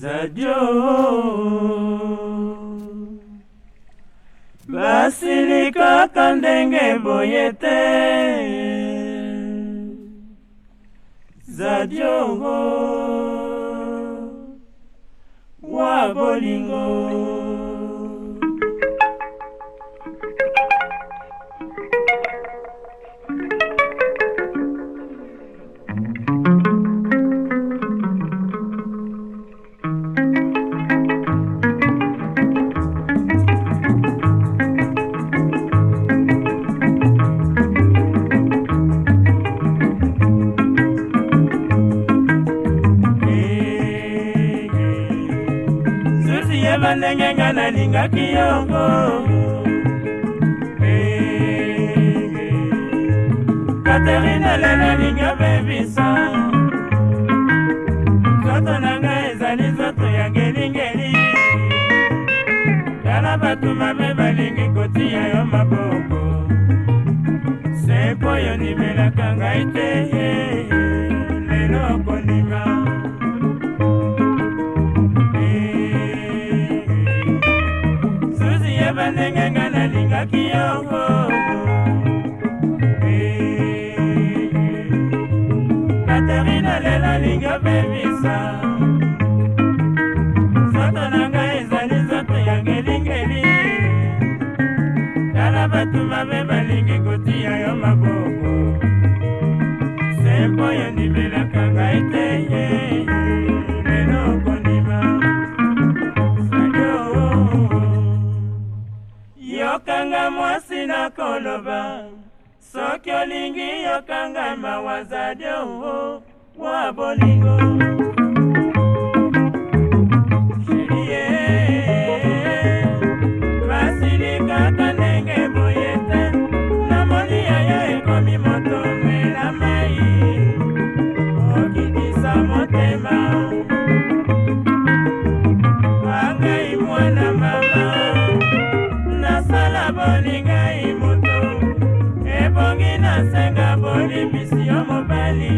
zadio basilikaka ndenge boye te zadiongo wa bolingo thank you motema ndenge nga nalingaki yongo katerina eh, eh. lelo linga bebisa nzoto na ngai ezali nzoto ya ngelingeli tala bato mabe balingi kotia yo maboko sepo oyo nimelaka ngai te koyeba ndenge nga nalingaki yango eh, katarina lela linga bebisa nzoto na ngai ezali nzoto ya ngelingeli tala bato mabe balingi kotia yo maboko sempo yo ndibelaka ngai te ye na koloba soki olingi yokanga mawazadio wa bolingo bolinga imutu ebongi nasenga bolimbisi yo mobali